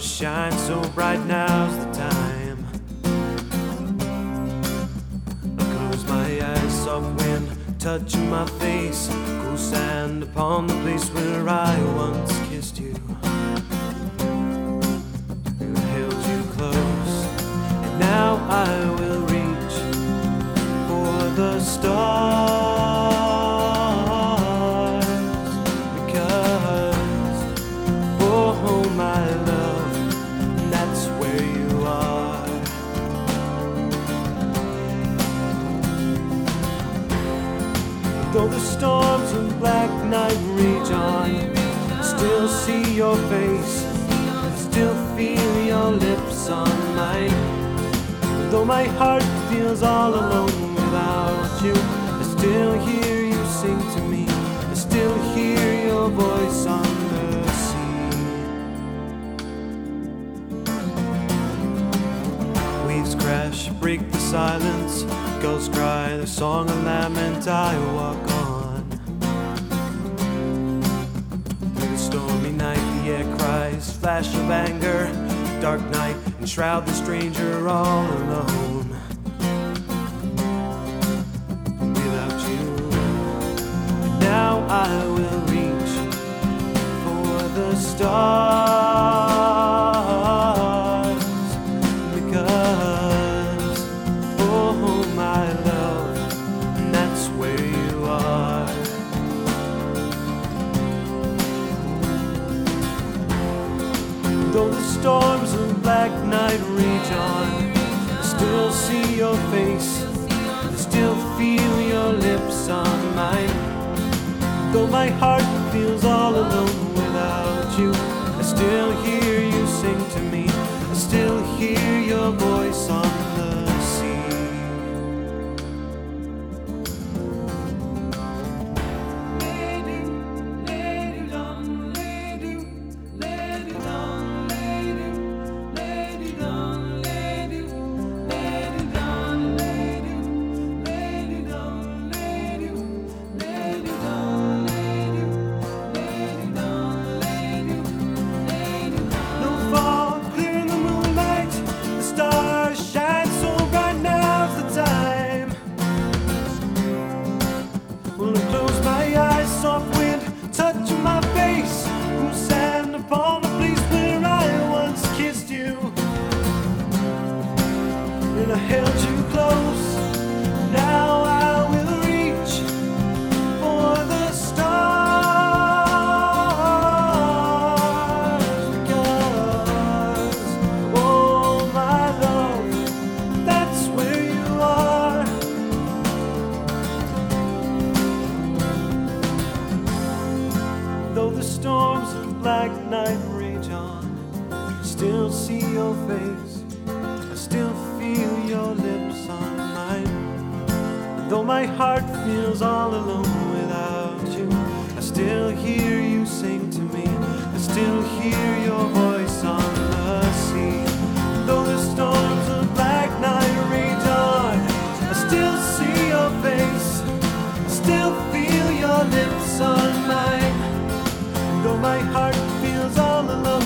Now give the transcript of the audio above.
shines so bright, now's the time. I close my eyes, soft wind touching my face, cool sand upon the place where I once kissed you. Who held you close, and now I will reach for the stars Though the storms of black night rage on, still see your face, still feel your lips on mine. Though my heart feels all alone without you, I still hear Waves crash, break the silence. Gulls cry their song of lament. I walk on. Through the stormy night, the air cries, flash of anger. Dark night, enshroud the stranger all alone. Without you, now I will reach for the stars Though the storms of black night rage on, I still see your face, I still feel your lips on mine. Though my heart feels all alone black night rage on, I still see your face, I still feel your lips on mine. Though my heart feels all alone without you, I still hear you sing to me. I still hear your voice on the sea. Though the storms of black night rage on, I still see your face. I still feel your lips on mine. Though my heart alone.